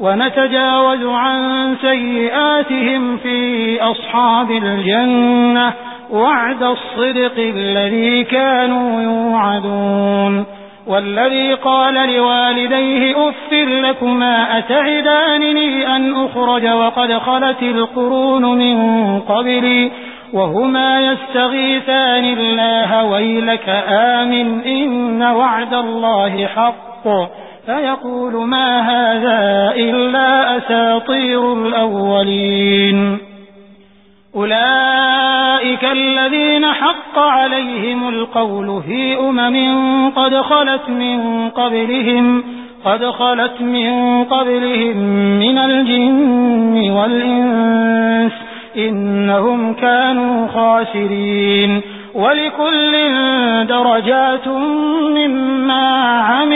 ونتجاوز عن سيئاتهم في أصحاب الجنة وعد الصدق الذي كانوا يوعدون. والذي قال لوالديه أفر لكما أتعدانني أن أخرج وقد خلت القرون من قبلي وهما يستغيثان الله ويلك آمن إن وعد الله حق. فيقول ما هذا إلا أساطير الأولين. أولئك الذين حق عليهم القول في أمم قد خلت من قبلهم قد خلت من قبلهم من الجن والإنس إنهم كانوا خاسرين. ولكل درجات مما عملوا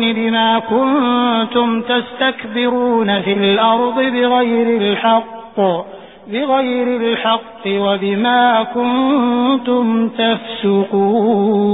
بما كنتم تستكبرون في الأرض بغير الحق بغير الحق وبما كنتم تفسقون.